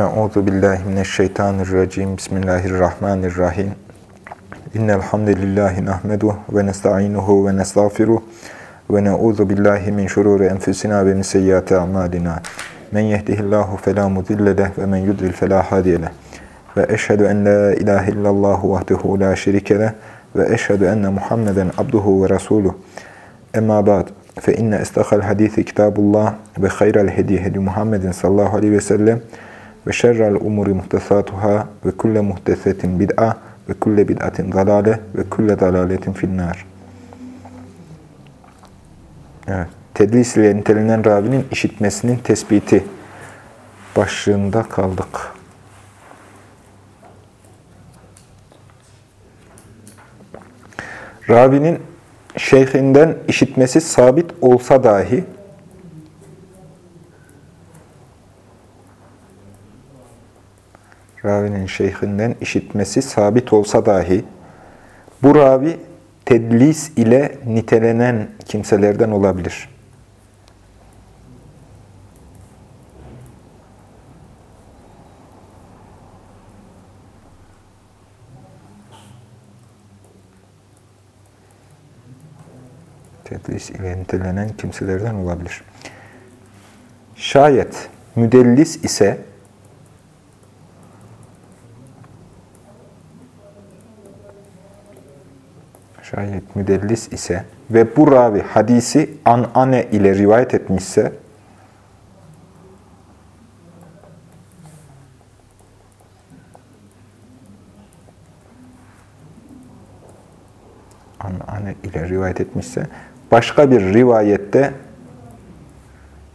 Euzu billahi mineşşeytanirracim. Bismillahirrahmanirrahim. İnnel hamdelellahi nahmedu ve nestainuhu ve nestağfiruh ve na'uzu billahi min şururi enfusina ve min seyyiati amalina. Men yehdihillahu fela mudille leh ve men yudlil fela hadiye leh. Ve eşhedü en la ilahe illallah vahdehu la şerike leh ve eşhedü enne Muhammeden abduhu ve resuluh. Emma ba'd. Fe inne istakal hadisi kitabullah ve hayral hedi hedi Muhammedin sallallahu aleyhi ve sellem ve şerrel umuri muhtesatuhâ ve kulle muhtesetin bid'a ve kulle bid'atin dalale ve kulle dalaletin finnâr. Evet. Tedlis ile nitelenen ravinin işitmesinin tespiti başlığında kaldık. Ravinin şeyhinden işitmesi sabit olsa dahi ravinin şeyhinden işitmesi sabit olsa dahi bu ravi tedlis ile nitelenen kimselerden olabilir. Tedlis ile nitelenen kimselerden olabilir. Şayet müdellis ise şayet müdellis ise ve bu ravi hadisi anane ile rivayet etmişse anane ile rivayet etmişse başka bir rivayette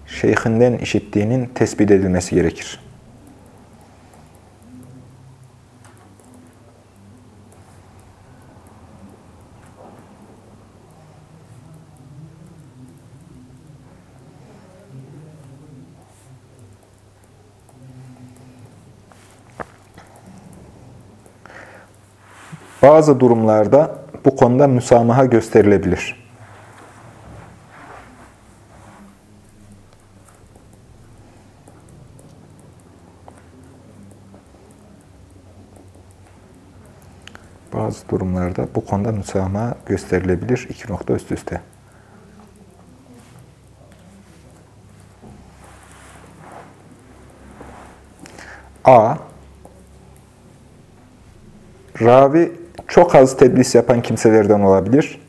şeyhinden işittiğinin tespit edilmesi gerekir. Bazı durumlarda bu konuda müsamaha gösterilebilir. Bazı durumlarda bu konuda müsamaha gösterilebilir. İki nokta üst üste. A. Ravi çok az tedlis yapan kimselerden olabilir.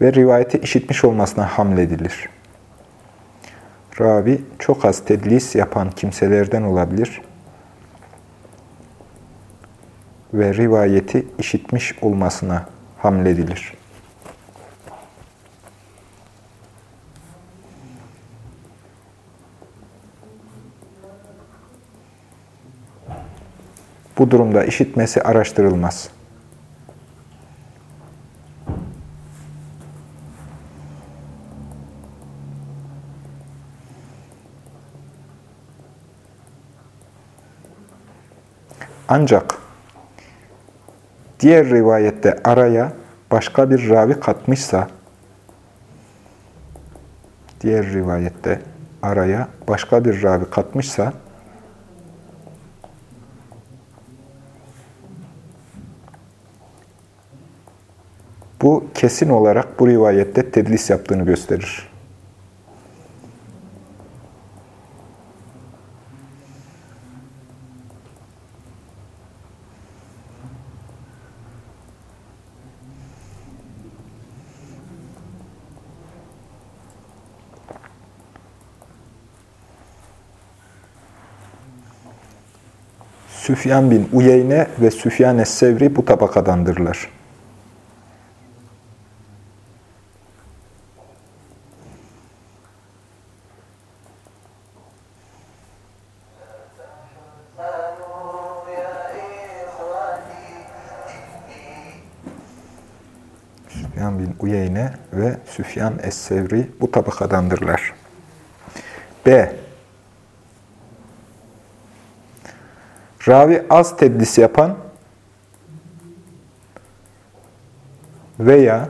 Ve rivayeti işitmiş olmasına hamledilir. Ravi çok az tedlis yapan kimselerden olabilir. Ve rivayeti işitmiş olmasına hamledilir. Bu durumda işitmesi araştırılmaz. Ancak diğer rivayette araya başka bir ravi katmışsa, diğer rivayette araya başka bir ravi katmışsa, Bu kesin olarak bu rivayette tedlis yaptığını gösterir. Süfyan bin Uyeyne ve Süfyan es-Sevri bu tabakadandırlar. Süfyan bin Uyeyne ve Süfyan es-Sevri bu tabakadandırlar. B. Ravi az tedlis yapan veya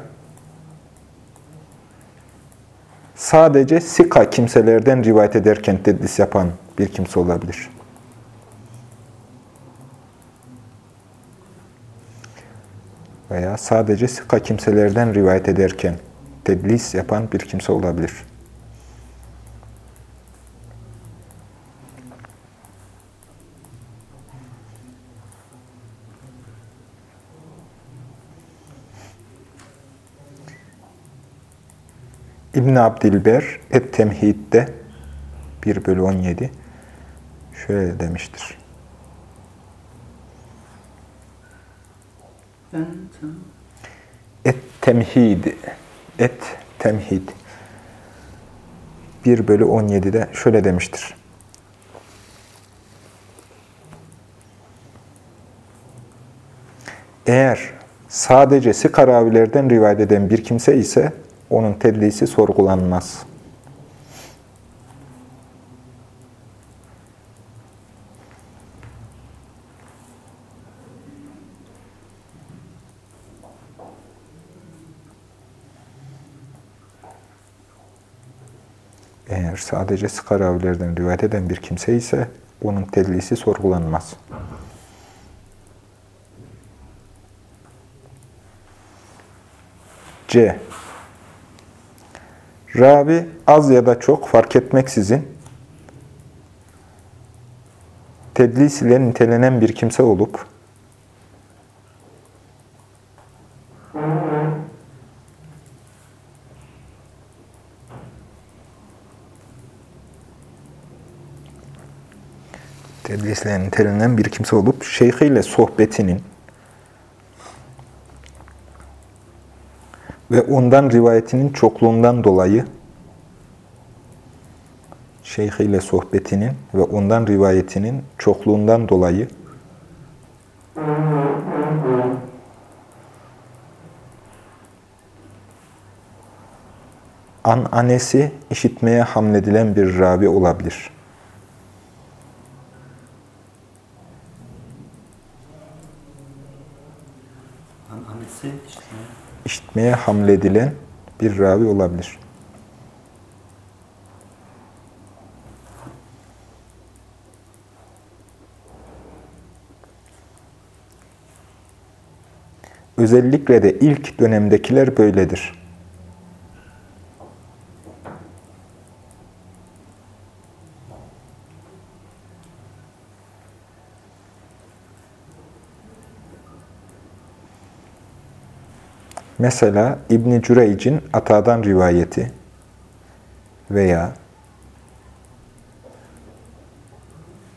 sadece sika kimselerden rivayet ederken tedlis yapan bir kimse olabilir. Veya sadece sika kimselerden rivayet ederken tedlis yapan bir kimse olabilir. İbn Abdilber Et-Temhid'de 1 bölü 17 şöyle demiştir. Et-Temhid Et-Temhid 1 bölü 17'de şöyle demiştir. Eğer sadece sikaravilerden rivayet eden bir kimse ise onun tedlisi sorgulanmaz. Sadece skaravilerden rivayet eden bir kimse ise onun tedlisi sorgulanmaz. C. Ravi az ya da çok fark etmeksizin tedlis ile nitelenen bir kimse olup tedlisle nitelenen bir kimse olup şeyhiyle sohbetinin ve ondan rivayetinin çokluğundan dolayı şeyhiyle sohbetinin ve ondan rivayetinin çokluğundan dolayı an anesi işitmeye hamledilen bir ravi olabilir. Anesi işte. İşitmeye hamledilen bir ravi olabilir. Özellikle de ilk dönemdekiler böyledir. Mesela İbn Cüreyc'in Ata'dan rivayeti veya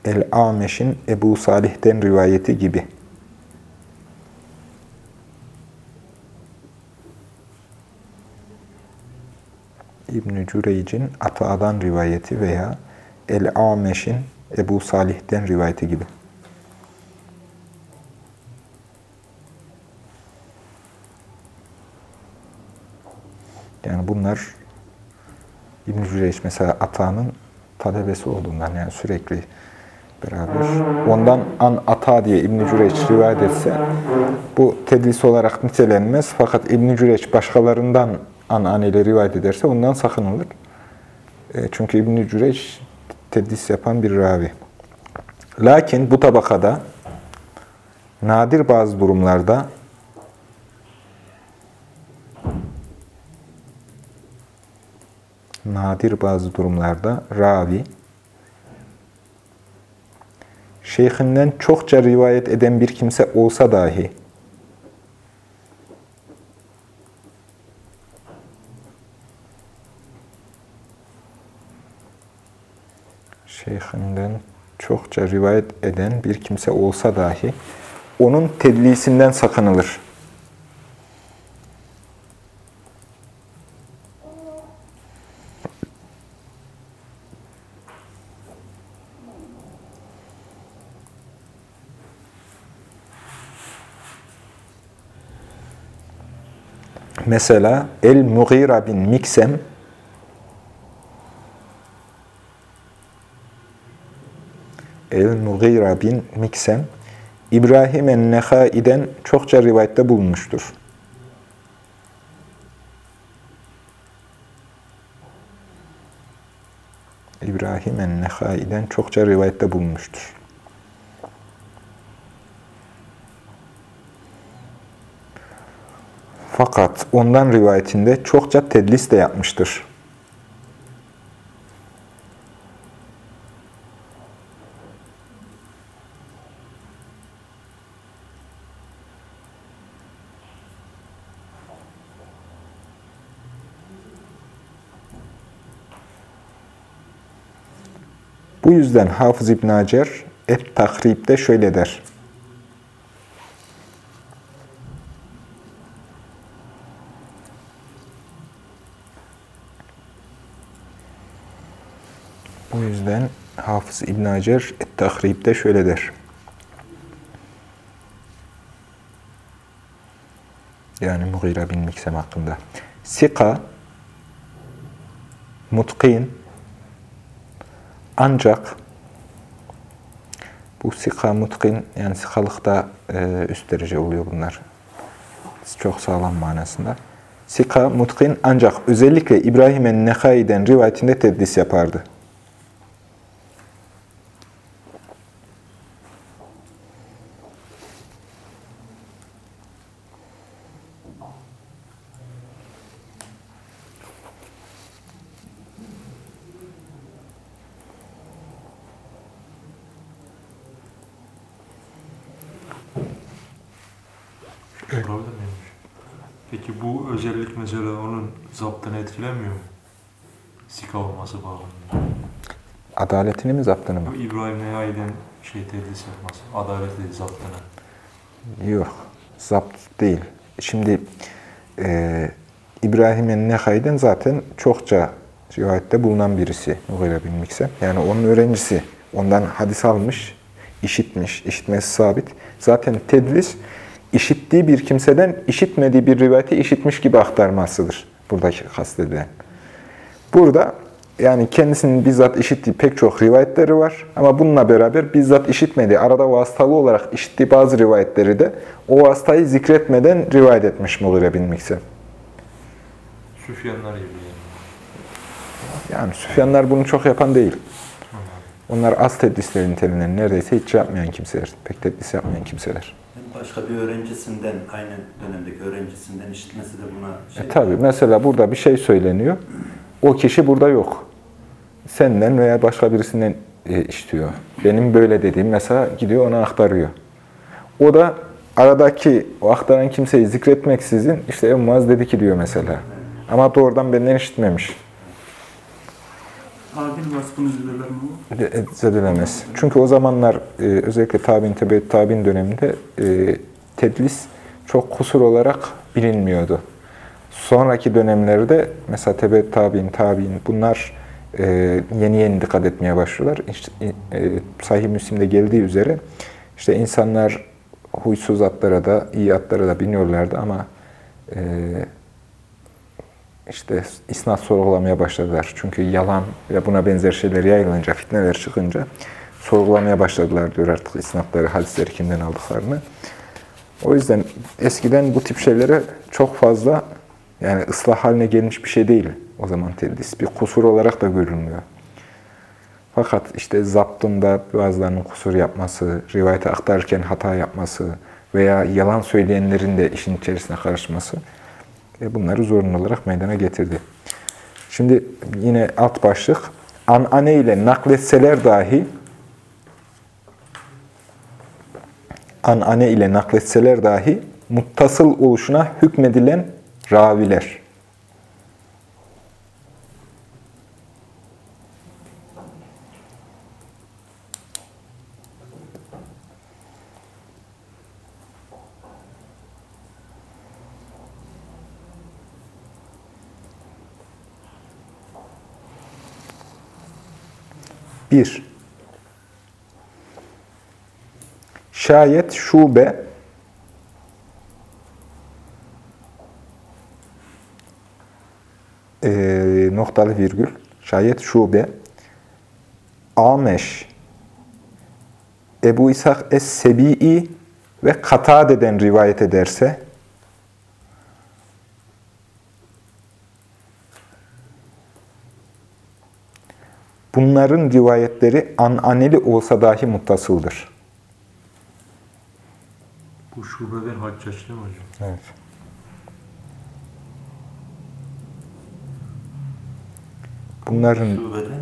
El-Ameş'in Ebu Salih'ten rivayeti gibi. İbn Cüreyc'in Ata'dan rivayeti veya El-Ameş'in Ebu Salih'ten rivayeti gibi. Yani bunlar İbn-i Cüreyş mesela Ata'nın talebesi olduğundan yani sürekli beraber. Ondan an ata diye İbn-i Cüreyş rivayet etse bu tedlis olarak nitelenmez. Fakat İbn-i Cüreyş başkalarından an an ile rivayet ederse ondan sakınılır. E, çünkü İbn-i Cüreyş tedlis yapan bir ravi. Lakin bu tabakada nadir bazı durumlarda nadir bazı durumlarda ravi şeyhinden çokça rivayet eden bir kimse olsa dahi şeyhinden çokça rivayet eden bir kimse olsa dahi onun tedlisinden sakınılır. Mesela El-Mughira bin Miksem El-Mughira bin Miksem İbrahim en-Nehai'den çokça rivayette bulunmuştur. İbrahim en-Nehai'den çokça rivayette bulunmuştur. Fakat ondan rivayetinde çokça tedlis de yapmıştır. Bu yüzden Hafız İbn Hacer Et-Takrib'de şöyle der. Bu yüzden Hafız İbn Hacer Et-Takrib'de şöyle der. Yani Mughira bin Miksem hakkında. Sika, mutkin, ancak bu sika mutkin yani sikalıkta e, üst derece oluyor bunlar. Çok sağlam manasında. Sika mutkin ancak özellikle İbrahim el-Nekai'den rivayetinde tedlis yapardı. Peki bu özellik mesela onun zaptını etkilemiyor mu? Sika olması bağlamında. Adaletini mi zaptını mı? İbrahim Nehai'den şey tedlis yapması. Adalet değil zaptını. Yok. Zapt değil. Şimdi e, İbrahim el-Nehai'den zaten çokça rivayette bulunan birisi Mughire bin Miksem. Yani onun öğrencisi. Ondan hadis almış, işitmiş, işitmesi sabit. Zaten tedlis, işittiği bir kimseden işitmediği bir rivayeti işitmiş gibi aktarmasıdır. Buradaki kastedilen. Burada yani kendisinin bizzat işittiği pek çok rivayetleri var. Ama bununla beraber bizzat işitmediği, arada vasıtalı olarak işittiği bazı rivayetleri de o vasıtayı zikretmeden rivayet etmiş Mughire bin Miksem. Süfyanlar gibi yani. Yani Süfyanlar bunu çok yapan değil. Onlar az tedlisleri nitelenen, neredeyse hiç yapmayan kimseler. Pek tedlis yapmayan kimseler. Başka bir öğrencisinden, aynı dönemdeki öğrencisinden işitmesi de buna şey... E tabi mesela burada bir şey söyleniyor. O kişi burada yok. Senden veya başka birisinden e, işitiyor. Benim böyle dediğim mesela gidiyor ona aktarıyor. O da aradaki o aktaran kimseyi zikretmeksizin işte Muaz dedi ki diyor mesela. Ama doğrudan benden işitmemiş. Adil vasfını zirveler mi bu? De- Zedelemez. Çünkü o zamanlar e, özellikle tabi'in, tebe tabi'in döneminde e, tedlis çok kusur olarak bilinmiyordu. Sonraki dönemlerde mesela tebe tabi'in, tabi'in bunlar e, yeni yeni dikkat etmeye başlıyorlar. İşte, e, Sahih Müslim'de geldiği üzere işte insanlar huysuz atlara da, iyi atlara da biniyorlardı ama e, işte isnat sorgulamaya başladılar. Çünkü yalan ve buna benzer şeyler yayılınca, fitneler çıkınca sorgulamaya başladılar diyor artık isnatları, hadisleri kimden aldıklarını. O yüzden eskiden bu tip şeylere çok fazla yani ıslah haline gelmiş bir şey değil o zaman tedlis. Bir kusur olarak da görülmüyor. Fakat işte zaptında bazılarının kusur yapması, rivayete aktarırken hata yapması veya yalan söyleyenlerin de işin içerisine karışması bunları zorunlu olarak meydana getirdi. Şimdi yine alt başlık. Anane ile nakletseler dahi anane ile nakletseler dahi muttasıl oluşuna hükmedilen raviler. Bir, şayet şube e, noktalı virgül, şayet şube Ameş Ebu İshak Es-Sebi'i ve Katade'den rivayet ederse bunların rivayetleri ananeli olsa dahi muttasıldır. Bu şubeden haccaç değil mi hocam? Evet. Bunların Şubeden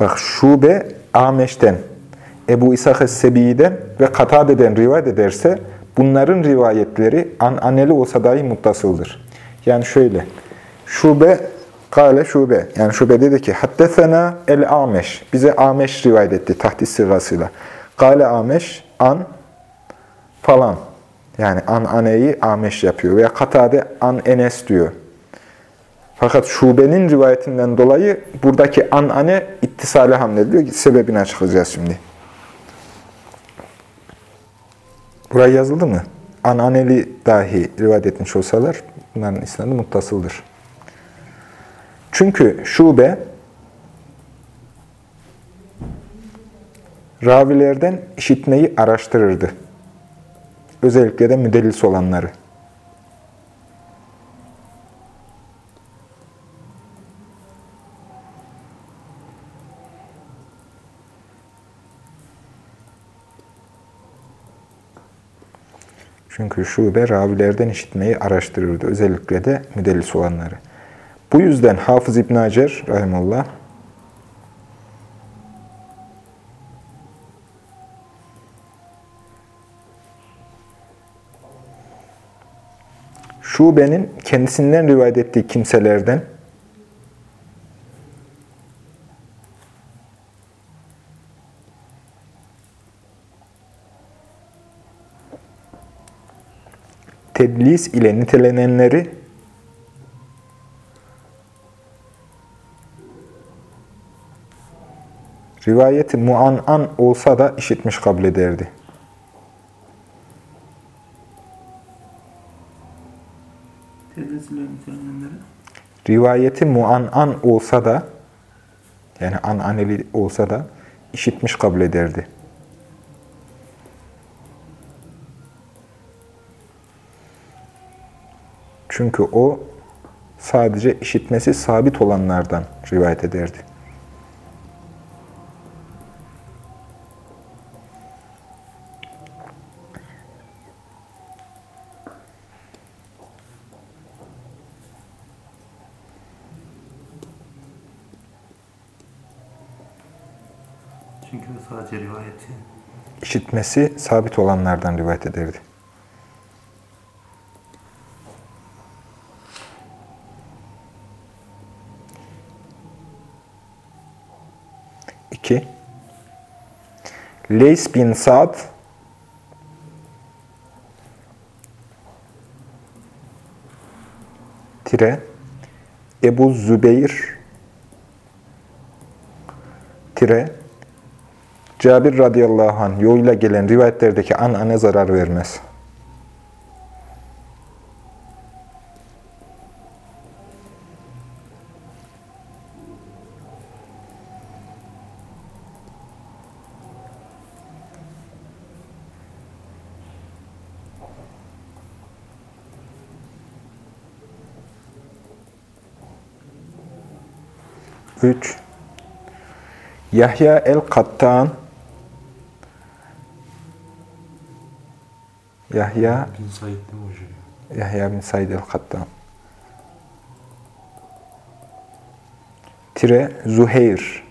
Bak şube Ameş'ten, Ebu İshak Es-Sebi'den ve Katade'den rivayet ederse bunların rivayetleri ananeli olsa dahi muttasıldır. Yani şöyle, şube, kale şube, yani şube dedi ki, haddesena el Ameş, bize Ameş rivayet etti tahdis sırasıyla. Kale Ameş, an falan. Yani an aneyi Ameş yapıyor. Veya Katade an Enes diyor. Fakat şubenin rivayetinden dolayı buradaki anane ittisale hamlediliyor. Sebebini açıklayacağız şimdi. Buraya yazıldı mı? Ananeli dahi rivayet etmiş olsalar bunların isnadı muttasıldır. Çünkü şube ravilerden işitmeyi araştırırdı. Özellikle de müdellis olanları. Çünkü şube ravilerden işitmeyi araştırırdı. Özellikle de müdellis olanları. Bu yüzden Hafız İbn Hacer rahimullah şubenin kendisinden rivayet ettiği kimselerden tedlis ile nitelenenleri rivayeti muan'an olsa da işitmiş kabul ederdi. Rivayeti muan'an olsa da yani ananeli olsa da işitmiş kabul ederdi. Çünkü o sadece işitmesi sabit olanlardan rivayet ederdi. İşitmesi sabit olanlardan rivayet ederdi. İki. Leys bin Sa'd tire Ebu Zübeyir tire Cabir radıyallahu anh yoluyla gelen rivayetlerdeki an ane zarar vermez. Üç. Yahya el-Kattan Yahya Bin Said mi hocam? Yahya bin Said el-Kattan Tire Zuheyr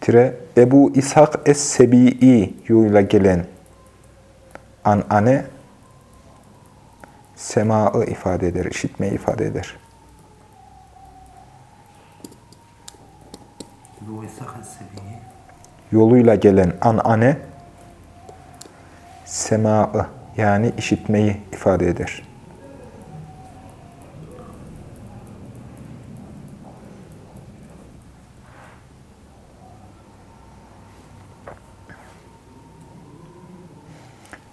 Tire Ebu İshak Es-Sebi'i yoluyla gelen anane semaı ifade eder, işitmeyi ifade eder. bu İshak Es-Sebi'yi yoluyla gelen anane semaı yani işitmeyi ifade eder.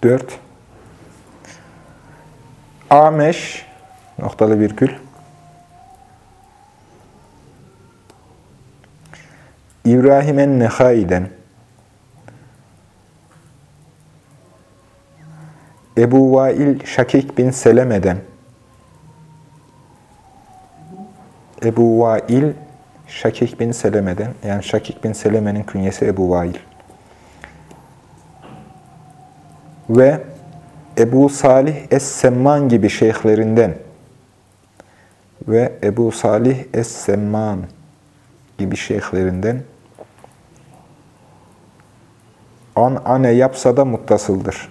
Dört. Ameş noktalı virgül İbrahim en-Nehai'den Ebu Vail Şakik bin Seleme'den Ebu Vail Şakik bin Seleme'den, yani Şakik bin Seleme'nin künyesi Ebu Vail. Ve Ebu Salih Es-Semman gibi şeyhlerinden ve Ebu Salih Es-Semman gibi şeyhlerinden an ane yapsa da muttasıldır.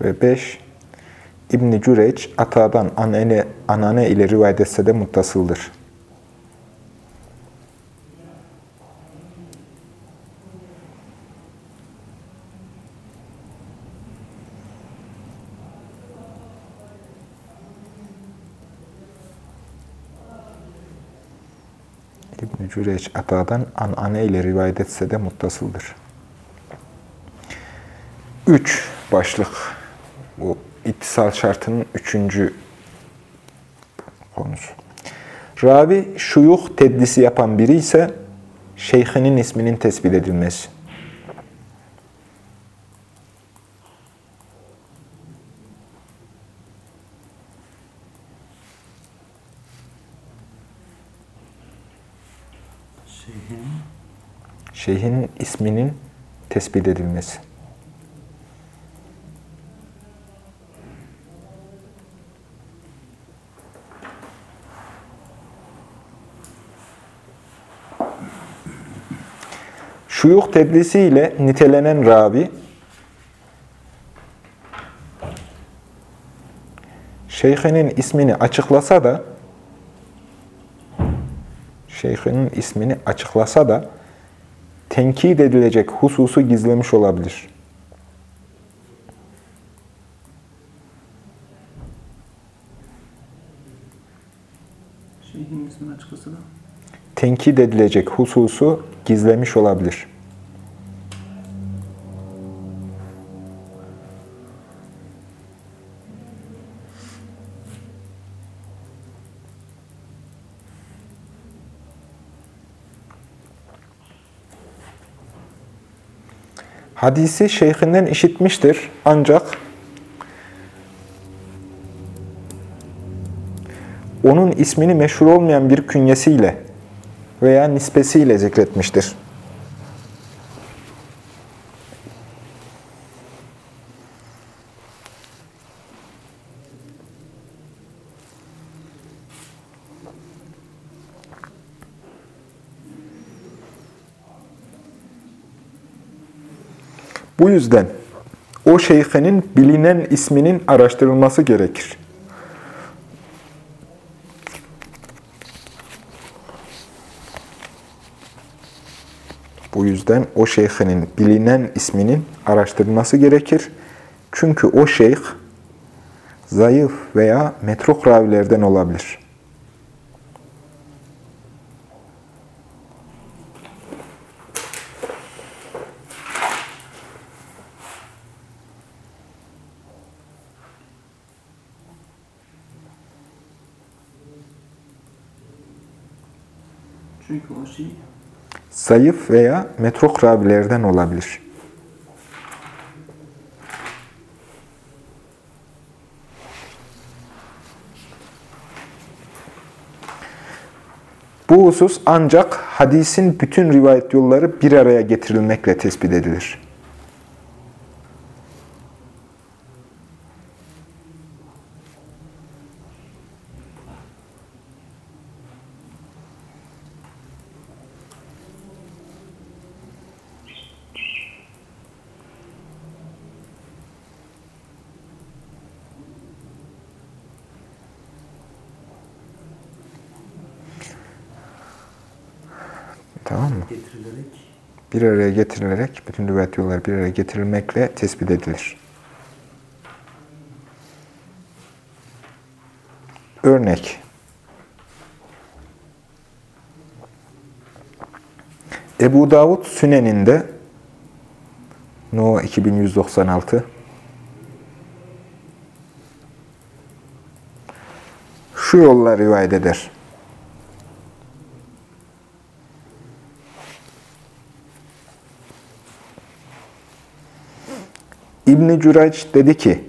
Ve 5 İbn Cüreç Ata'dan anane, anane ile rivayet etse de muttasıldır. İbn Cüreç Ata'dan anane ile rivayet etse de muttasıldır. 3 başlık. Bu ittisal şartının üçüncü konusu. Ravi şuyuh teddisi yapan biri ise şeyhinin isminin tespit edilmesi. Şeyhin Şeyhin isminin tespit edilmesi. Şuyuh tedlisi ile nitelenen ravi, şeyhinin ismini açıklasa da, şeyhinin ismini açıklasa da, tenkit edilecek hususu gizlemiş olabilir. Şeyhin ismini açıklasa da. Tenkit edilecek hususu gizlemiş olabilir. Hadisi şeyhinden işitmiştir ancak onun ismini meşhur olmayan bir künyesiyle veya nispesiyle zikretmiştir. Yüzden o şeyhinin bilinen isminin araştırılması gerekir. Bu yüzden o şeyhinin bilinen isminin araştırılması gerekir. Çünkü o şeyh zayıf veya metruk ravilerden olabilir. Çünkü o şey Zayıf veya metruk ravilerden olabilir. Bu husus ancak hadisin bütün rivayet yolları bir araya getirilmekle tespit edilir. Tamam mı? Getirilerek Bir araya getirilerek, bütün rivayet yolları bir araya getirilmekle tespit edilir. Örnek. Ebu Davud Sünen'inde No 2196 şu yolla rivayet eder. İbn Cüreyç dedi ki,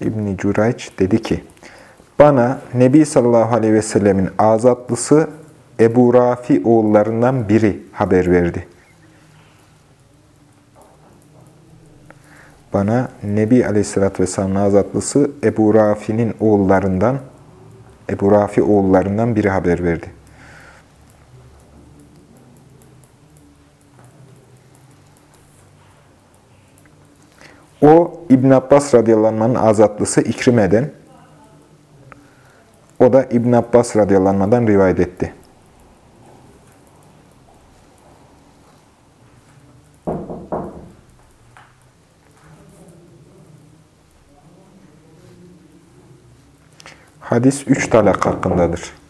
İbn Cüreyç dedi ki, bana Nebi sallallahu aleyhi ve sellemin azatlısı Ebu Rafi oğullarından biri haber verdi. Bana Nebi aleyhissalatü vesselamın azatlısı Ebu Rafi'nin oğullarından Ebu Rafi oğullarından biri haber verdi. O İbn Abbas radıyallahu azatlısı İkrime'den, o da İbn Abbas radıyallahu rivayet etti. Hadis üç talak hakkındadır.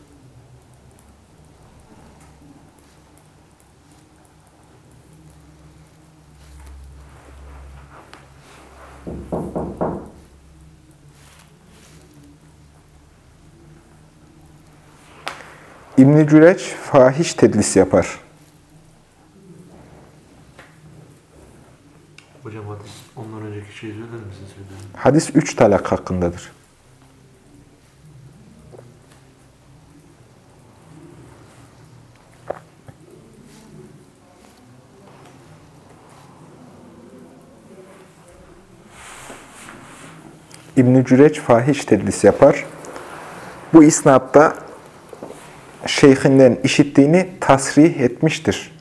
İbn-i Cüreç fahiş tedlis yapar. Hocam hadis ondan önceki şeyi söyler misin söyleyin? Hadis üç talak hakkındadır. İbn-i Cüreç fahiş tedlis yapar. Bu isnatta şeyhinden işittiğini tasrih etmiştir.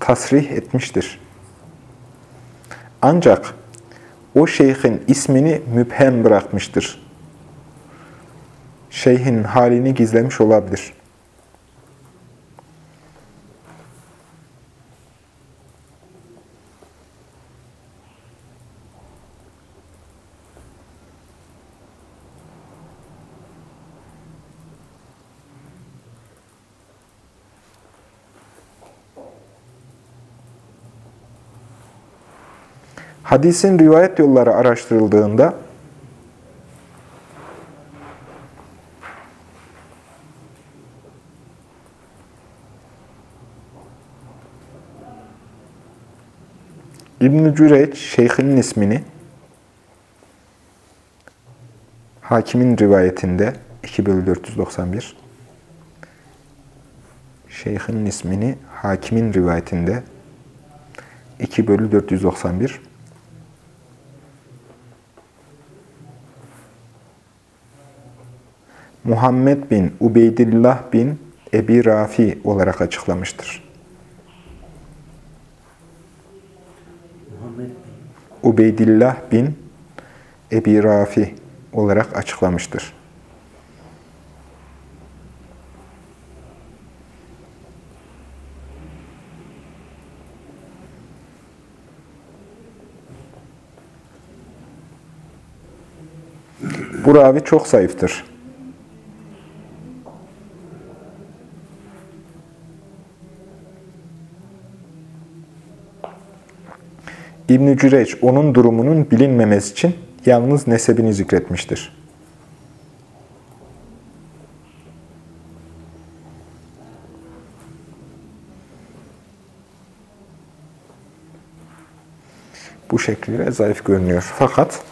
Tasrih etmiştir. Ancak o şeyhin ismini müphem bırakmıştır. Şeyhin halini gizlemiş olabilir. Hadisin rivayet yolları araştırıldığında İbn-i Cüreç, şeyhinin ismini hakimin rivayetinde 2 bölü 491 şeyhinin ismini hakimin rivayetinde 2 bölü 491 Muhammed bin Ubeydillah bin Ebi Rafi olarak açıklamıştır. Ubeydillah bin Ebi Rafi olarak açıklamıştır. Bu ravi çok zayıftır. İbn-i Cüreç onun durumunun bilinmemesi için yalnız nesebini zikretmiştir. Bu şekliyle zayıf görünüyor. Fakat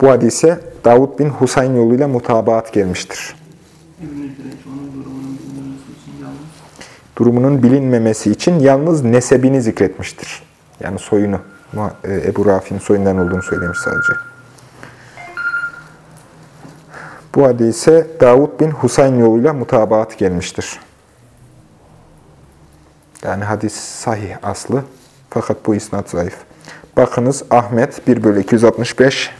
bu hadise Davud bin Husayn yoluyla mutabaat gelmiştir. Durumunun bilinmemesi için yalnız nesebini zikretmiştir. Yani soyunu, e, Ebu Rafi'nin soyundan olduğunu söylemiş sadece. Bu hadise Davud bin Husayn yoluyla mutabaat gelmiştir. Yani hadis sahih aslı. Fakat bu isnat zayıf. Bakınız Ahmet 1 bölü 265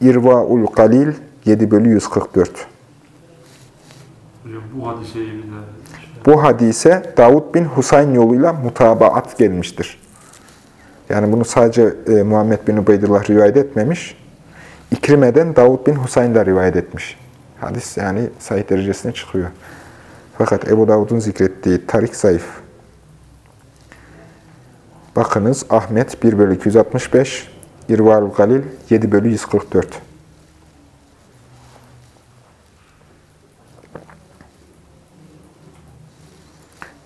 İrvaul Galil 7 bölü 144 Hocam bu hadise ilgili Bu hadise Davud bin Husayn yoluyla mutabaat gelmiştir. Yani bunu sadece e, Muhammed bin Ubeydullah rivayet etmemiş. İkrime'den Davud bin Husayn da rivayet etmiş. Hadis yani sahih derecesine çıkıyor. Fakat Ebu Davud'un zikrettiği tarik zayıf. Bakınız Ahmet 1 bölü 265, İrval Galil 7 bölü 144.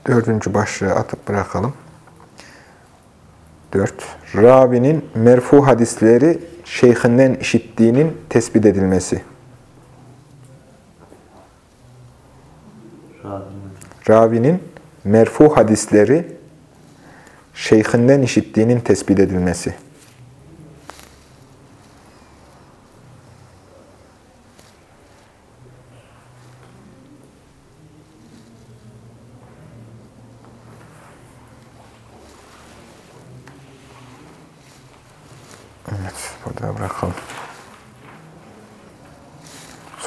Dördüncü başlığı atıp bırakalım. 4. Ravinin merfu hadisleri şeyhinden işittiğinin tespit edilmesi. Rabinin merfu hadisleri şeyhinden işittiğinin tespit edilmesi. Evet, burada bırakalım.